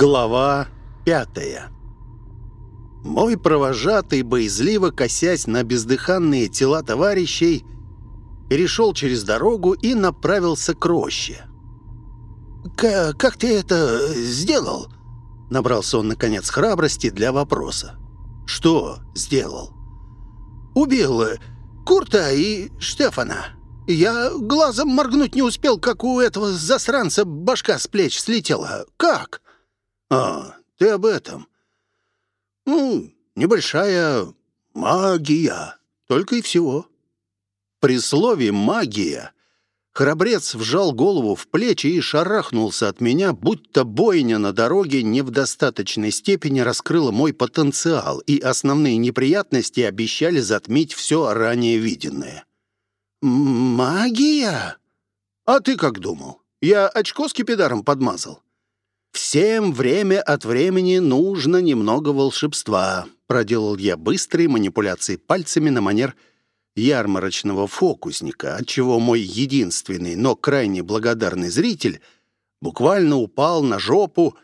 Глава пятая Мой провожатый, боязливо косясь на бездыханные тела товарищей, перешел через дорогу и направился к роще. «Как ты это сделал?» Набрался он, наконец, храбрости для вопроса. «Что сделал?» «Убил Курта и Штефана. Я глазом моргнуть не успел, как у этого засранца башка с плеч слетела. Как?» «А, ты об этом. Ну, небольшая магия, только и всего». При слове «магия» храбрец вжал голову в плечи и шарахнулся от меня, будто бойня на дороге не в достаточной степени раскрыла мой потенциал, и основные неприятности обещали затмить все ранее виденное. «Магия?» «А ты как думал? Я очко с кипидаром подмазал?» «Всем время от времени нужно немного волшебства», проделал я быстрые манипуляции пальцами на манер ярмарочного фокусника, отчего мой единственный, но крайне благодарный зритель буквально упал на жопу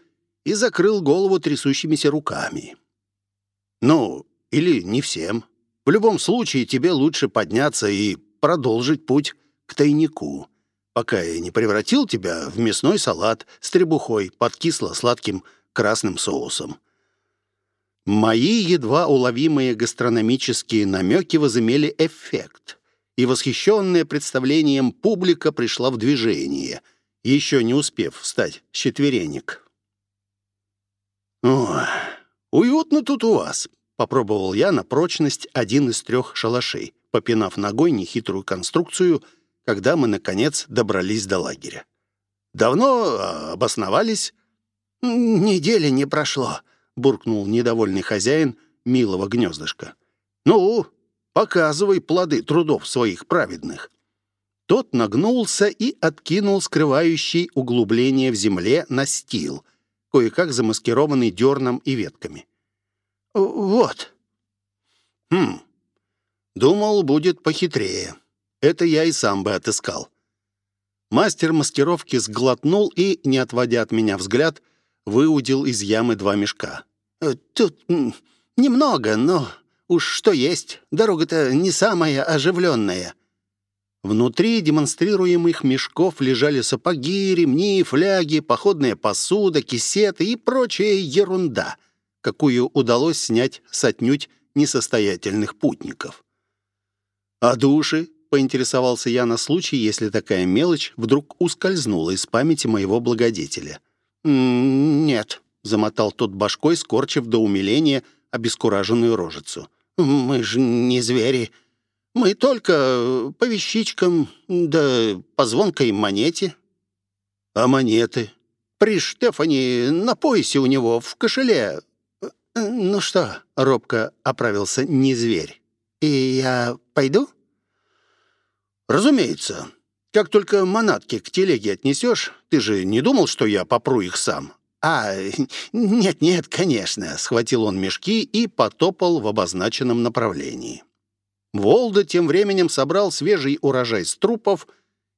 и закрыл голову трясущимися руками. «Ну, или не всем. В любом случае тебе лучше подняться и продолжить путь к тайнику» пока я не превратил тебя в мясной салат с требухой под кисло-сладким красным соусом. Мои едва уловимые гастрономические намеки возымели эффект, и восхищенная представлением публика пришла в движение, еще не успев встать с четверенек. «О, уютно тут у вас», — попробовал я на прочность один из трех шалашей, попинав ногой нехитрую конструкцию — когда мы, наконец, добрались до лагеря. «Давно а, обосновались?» «Недели не прошло», — буркнул недовольный хозяин милого гнездышка. «Ну, показывай плоды трудов своих праведных». Тот нагнулся и откинул скрывающий углубление в земле настил, кое-как замаскированный дерном и ветками. «Вот». «Хм, думал, будет похитрее». Это я и сам бы отыскал. Мастер маскировки сглотнул и, не отводя от меня взгляд, выудил из ямы два мешка. «Э, «Тут немного, но уж что есть. Дорога-то не самая оживленная». Внутри демонстрируемых мешков лежали сапоги, ремни, фляги, походная посуда, кисеты и прочая ерунда, какую удалось снять с отнюдь несостоятельных путников. А души, поинтересовался я на случай, если такая мелочь вдруг ускользнула из памяти моего благодетеля. «Нет», — замотал тот башкой, скорчив до умиления обескураженную рожицу. «Мы же не звери. Мы только по вещичкам, да по звонкой монете». «А монеты?» «При Штефане на поясе у него, в кошеле». «Ну что?» — робко оправился не зверь. «И я пойду?» «Разумеется. Как только манатки к телеге отнесешь, ты же не думал, что я попру их сам?» «А, нет-нет, конечно», — схватил он мешки и потопал в обозначенном направлении. Волда тем временем собрал свежий урожай с трупов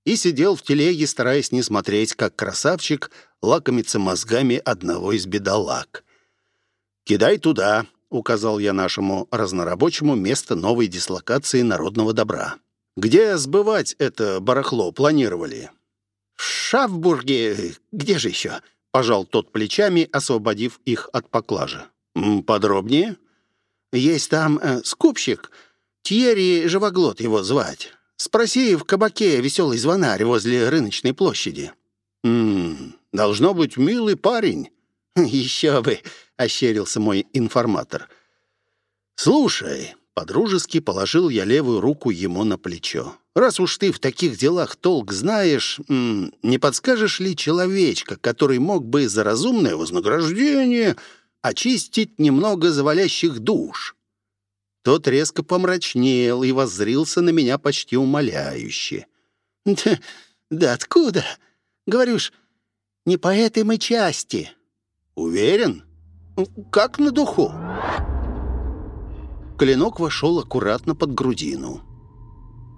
и сидел в телеге, стараясь не смотреть, как красавчик лакомится мозгами одного из бедолаг. «Кидай туда», — указал я нашему разнорабочему место новой дислокации народного добра. Где сбывать это барахло планировали?» «В Шафбурге. Где же еще?» — пожал тот плечами, освободив их от поклажи. «Подробнее?» «Есть там э, скупщик. Тьерри Живоглот его звать. Спроси в кабаке «Веселый звонарь» возле рыночной площади». «М -м, должно быть милый парень». «Еще бы!» — ощерился мой информатор. «Слушай, Подружески положил я левую руку ему на плечо. «Раз уж ты в таких делах толк знаешь, не подскажешь ли человечка, который мог бы за разумное вознаграждение очистить немного завалящих душ?» Тот резко помрачнел и воззрился на меня почти умоляюще. «Да, да откуда? Говорю ж, не по этой мы части». «Уверен?» «Как на духу». Клинок вошел аккуратно под грудину.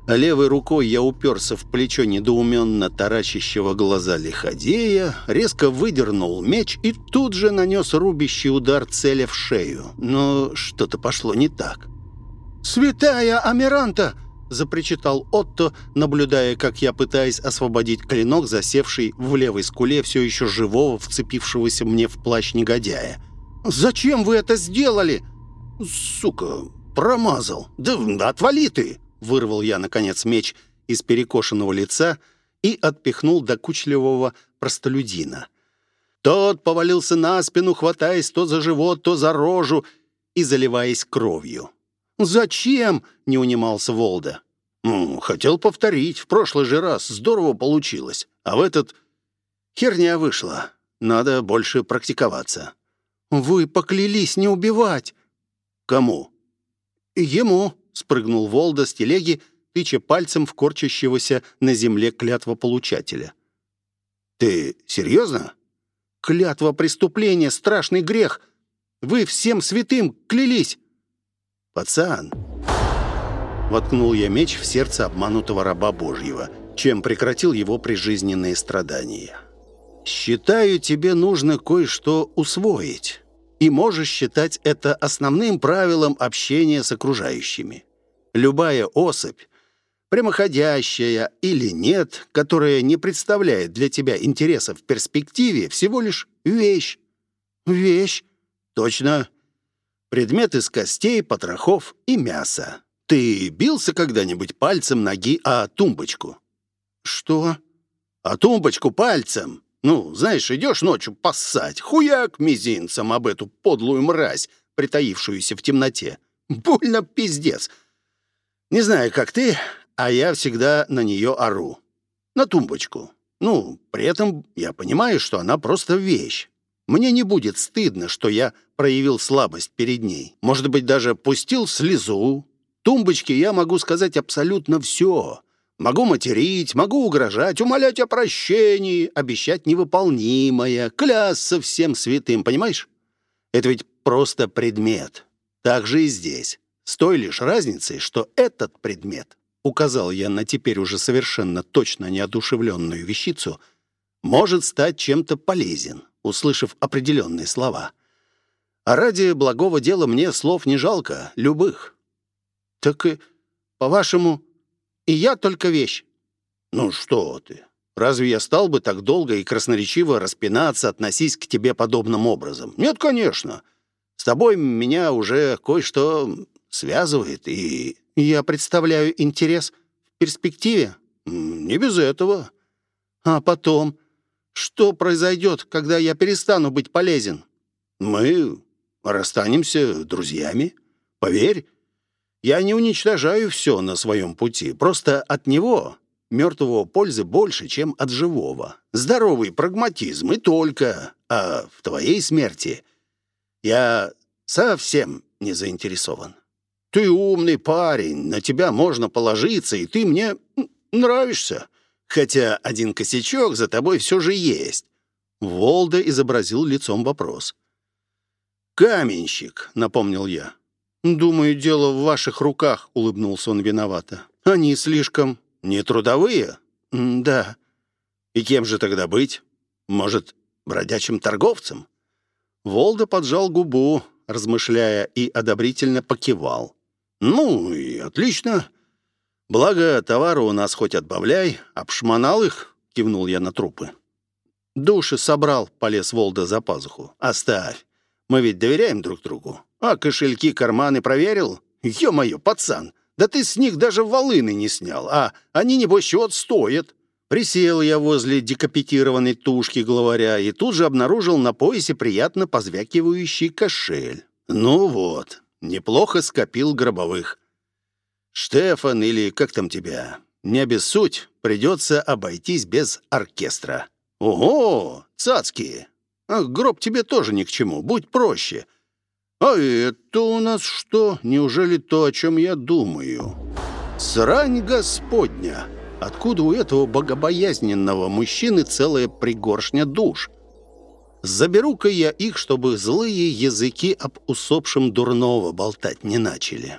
левой рукой я уперся в плечо недоуменно таращащего глаза лиходея, резко выдернул меч и тут же нанес рубящий удар целя в шею. Но что-то пошло не так. «Святая Амиранта!» — запричитал Отто, наблюдая, как я пытаюсь освободить клинок, засевший в левой скуле все еще живого, вцепившегося мне в плащ негодяя. «Зачем вы это сделали?» «Сука, промазал! Да отвали ты!» Вырвал я, наконец, меч из перекошенного лица и отпихнул докучливого простолюдина. Тот повалился на спину, хватаясь то за живот, то за рожу и заливаясь кровью. «Зачем?» — не унимался Волда. «Ну, хотел повторить. В прошлый же раз здорово получилось. А в этот херня вышла. Надо больше практиковаться». «Вы поклялись не убивать». «Кому?» «Ему», — спрыгнул Волда с телеги, тыча пальцем в корчащегося на земле клятва получателя. «Ты серьезно?» «Клятва преступления — страшный грех. Вы всем святым клялись». «Пацан!» Воткнул я меч в сердце обманутого раба Божьего, чем прекратил его прижизненные страдания. «Считаю, тебе нужно кое-что усвоить» и можешь считать это основным правилом общения с окружающими. Любая особь, прямоходящая или нет, которая не представляет для тебя интереса в перспективе, всего лишь вещь. Вещь? Точно. Предмет из костей, потрохов и мяса. Ты бился когда-нибудь пальцем ноги о тумбочку? Что? О тумбочку пальцем. Ну, знаешь, идешь ночью поссать, хуяк мизинцем об эту подлую мразь, притаившуюся в темноте. Больно пиздец. Не знаю, как ты, а я всегда на нее ору. На тумбочку. Ну, при этом я понимаю, что она просто вещь. Мне не будет стыдно, что я проявил слабость перед ней. Может быть, даже пустил слезу. Тумбочке я могу сказать абсолютно все. Могу материть, могу угрожать, умолять о прощении, обещать невыполнимое, клясться всем святым, понимаешь? Это ведь просто предмет. Так же и здесь. С той лишь разницей, что этот предмет, указал я на теперь уже совершенно точно неодушевленную вещицу, может стать чем-то полезен, услышав определенные слова. А ради благого дела мне слов не жалко, любых. Так, по-вашему, и я только вещь». «Ну что ты? Разве я стал бы так долго и красноречиво распинаться, относись к тебе подобным образом? Нет, конечно. С тобой меня уже кое-что связывает, и я представляю интерес в перспективе. Не без этого. А потом, что произойдет, когда я перестану быть полезен? Мы расстанемся друзьями. Поверь, я не уничтожаю все на своем пути, просто от него, мертвого, пользы больше, чем от живого. Здоровый прагматизм и только. А в твоей смерти я совсем не заинтересован. Ты умный парень, на тебя можно положиться, и ты мне нравишься. Хотя один косячок за тобой все же есть. Волда изобразил лицом вопрос. «Каменщик», — напомнил я. «Думаю, дело в ваших руках», — улыбнулся он виновато. «Они слишком...» «Не трудовые?» «Да». «И кем же тогда быть? Может, бродячим торговцем?» Волда поджал губу, размышляя, и одобрительно покивал. «Ну и отлично. Благо, товара у нас хоть отбавляй. Обшмонал их?» — кивнул я на трупы. «Души собрал», — полез Волда за пазуху. «Оставь. Мы ведь доверяем друг другу. А кошельки, карманы проверил? Ё-моё, пацан, да ты с них даже волыны не снял, а они, небось, чего стоят. Присел я возле декапитированной тушки главаря и тут же обнаружил на поясе приятно позвякивающий кошель. Ну вот, неплохо скопил гробовых. Штефан или как там тебя, не обессудь, придется обойтись без оркестра. Ого, цацкие, а гроб тебе тоже ни к чему, будь проще. А это у нас что? Неужели то, о чем я думаю? Срань Господня! Откуда у этого богобоязненного мужчины целая пригоршня душ? Заберу-ка я их, чтобы злые языки об усопшем дурного болтать не начали.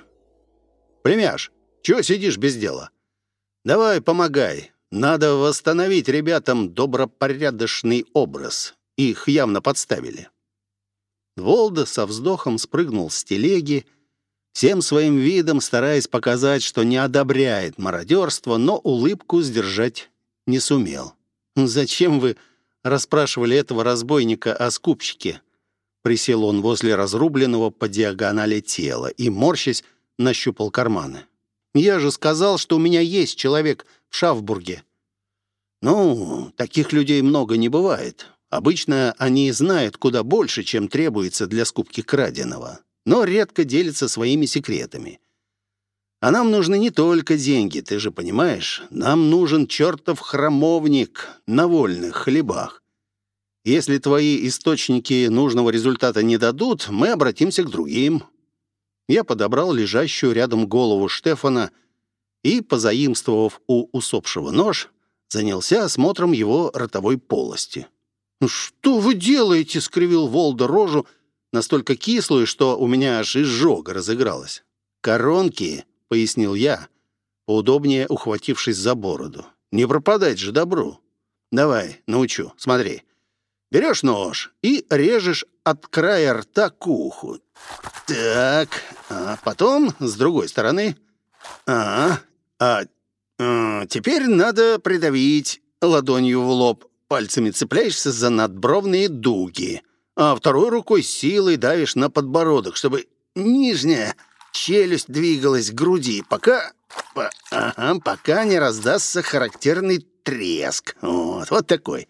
Племяш, чего сидишь без дела? Давай, помогай. Надо восстановить ребятам добропорядочный образ. Их явно подставили». Волда со вздохом спрыгнул с телеги, всем своим видом стараясь показать, что не одобряет мародерство, но улыбку сдержать не сумел. «Зачем вы расспрашивали этого разбойника о скупщике?» Присел он возле разрубленного по диагонали тела и, морщась, нащупал карманы. «Я же сказал, что у меня есть человек в Шавбурге». «Ну, таких людей много не бывает. Обычно они знают куда больше, чем требуется для скупки краденого, но редко делятся своими секретами. А нам нужны не только деньги, ты же понимаешь. Нам нужен чертов храмовник на вольных хлебах. Если твои источники нужного результата не дадут, мы обратимся к другим». Я подобрал лежащую рядом голову Штефана и, позаимствовав у усопшего нож, занялся осмотром его ротовой полости. «Ну «Что вы делаете?» — скривил Волда рожу, настолько кислую, что у меня аж изжога разыгралась. «Коронки», — пояснил я, поудобнее ухватившись за бороду. «Не пропадать же добру. Давай, научу. Смотри. Берешь нож и режешь от края рта к уху. Так, а потом с другой стороны. А, а, а теперь надо придавить ладонью в лоб пальцами цепляешься за надбровные дуги, а второй рукой силой давишь на подбородок, чтобы нижняя челюсть двигалась к груди, пока... По, ага, пока не раздастся характерный треск. Вот, вот такой.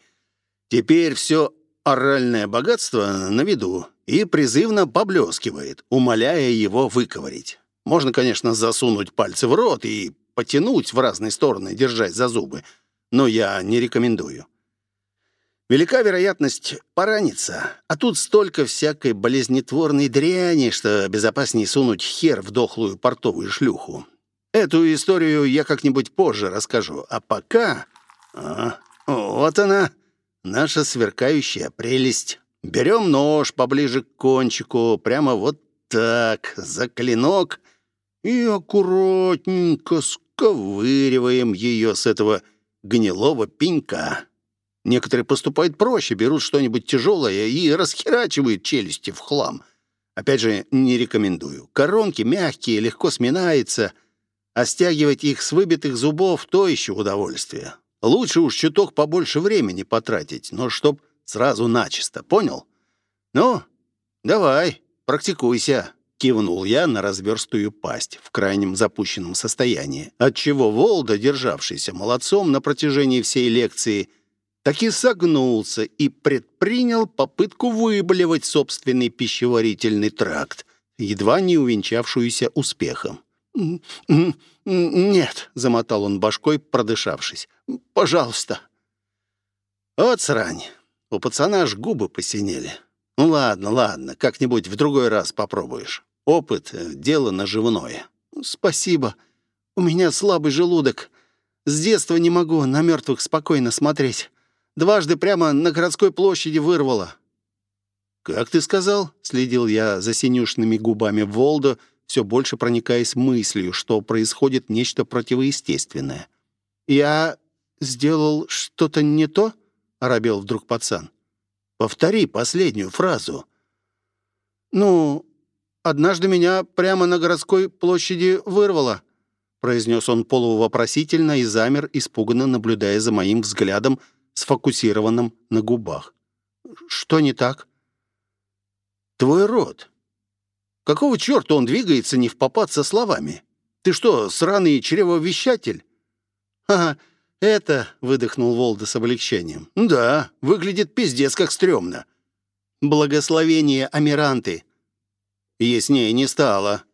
Теперь все оральное богатство на виду и призывно поблескивает, умоляя его выковырить. Можно, конечно, засунуть пальцы в рот и потянуть в разные стороны, держась за зубы, но я не рекомендую. Велика вероятность пораниться, а тут столько всякой болезнетворной дряни, что безопаснее сунуть хер в дохлую портовую шлюху. Эту историю я как-нибудь позже расскажу, а пока... А, вот она, наша сверкающая прелесть. Берем нож поближе к кончику, прямо вот так, за клинок, и аккуратненько сковыриваем ее с этого гнилого пенька. Некоторые поступают проще, берут что-нибудь тяжелое и расхерачивают челюсти в хлам. Опять же, не рекомендую. Коронки мягкие, легко сминаются, а стягивать их с выбитых зубов — то еще удовольствие. Лучше уж чуток побольше времени потратить, но чтоб сразу начисто, понял? Ну, давай, практикуйся. Кивнул я на разверстую пасть в крайнем запущенном состоянии, отчего Волда, державшийся молодцом на протяжении всей лекции, — таки согнулся и предпринял попытку выблевать собственный пищеварительный тракт, едва не увенчавшуюся успехом. «Нет», — замотал он башкой, продышавшись. «Пожалуйста». «Вот срань. У пацана аж губы посинели. Ну ладно, ладно, как-нибудь в другой раз попробуешь. Опыт — дело наживное». «Спасибо. У меня слабый желудок. С детства не могу на мертвых спокойно смотреть. Дважды прямо на городской площади вырвало». «Как ты сказал?» — следил я за синюшными губами Волда, все больше проникаясь мыслью, что происходит нечто противоестественное. «Я сделал что-то не то?» — оробел вдруг пацан. «Повтори последнюю фразу». «Ну, однажды меня прямо на городской площади вырвало», — произнес он полувопросительно и замер, испуганно наблюдая за моим взглядом, сфокусированным на губах. «Что не так?» «Твой рот. Какого черта он двигается не в попад со словами? Ты что, сраный чревовещатель?» «Ага, это...» — выдохнул Волда с облегчением. «Да, выглядит пиздец как стрёмно». «Благословение Амиранты». Яснее не стало.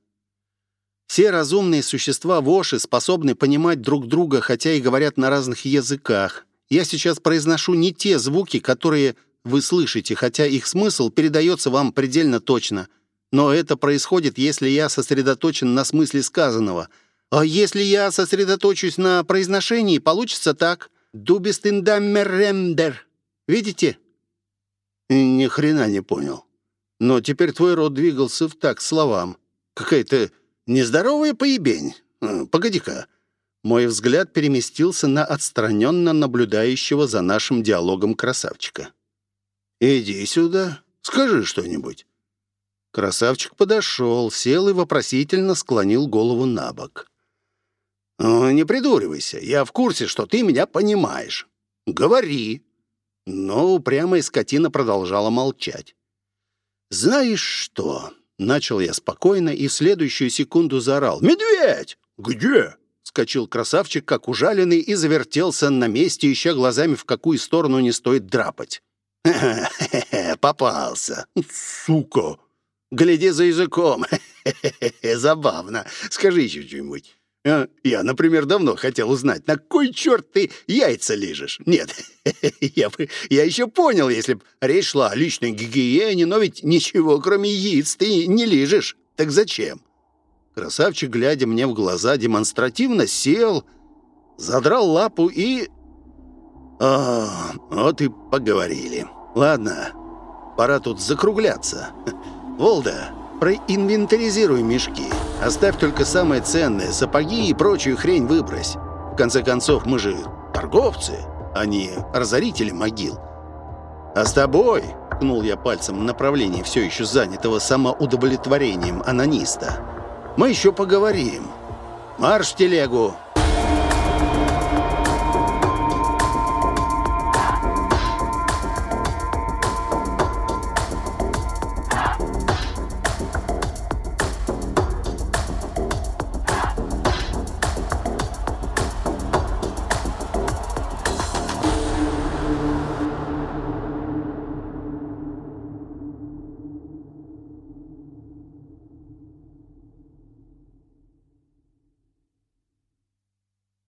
Все разумные существа Воши способны понимать друг друга, хотя и говорят на разных языках. Я сейчас произношу не те звуки, которые вы слышите, хотя их смысл передается вам предельно точно. Но это происходит, если я сосредоточен на смысле сказанного. А если я сосредоточусь на произношении, получится так. «Дубистиндаммерремдер». Видите? Ни хрена не понял. Но теперь твой рот двигался в так словам. Какая-то нездоровая поебень. Погоди-ка. Мой взгляд переместился на отстраненно наблюдающего за нашим диалогом красавчика. «Иди сюда, скажи что-нибудь». Красавчик подошел, сел и вопросительно склонил голову на бок. «Ну, «Не придуривайся, я в курсе, что ты меня понимаешь. Говори». Но упрямая скотина продолжала молчать. «Знаешь что?» — начал я спокойно и в следующую секунду заорал. «Медведь!» «Где?» — скочил красавчик, как ужаленный, и завертелся на месте, ища глазами, в какую сторону не стоит драпать. «Хе-хе, попался. Сука! Гляди за языком. Забавно. Скажи еще что-нибудь. А, я, например, давно хотел узнать, на кой черт ты яйца лижешь? Нет, я бы, я еще понял, если б речь шла о личной гигиене, но ведь ничего, кроме яиц, ты не лижешь. Так зачем? Красавчик, глядя мне в глаза, демонстративно сел, задрал лапу и... А, вот и поговорили. Ладно, пора тут закругляться. Волда, проинвентаризируй мешки. Оставь только самое ценное, сапоги и прочую хрень выбрось. В конце концов, мы же торговцы, а не разорители могил. А с тобой, ткнул я пальцем в направлении все еще занятого самоудовлетворением анониста, мы еще поговорим. Марш телегу,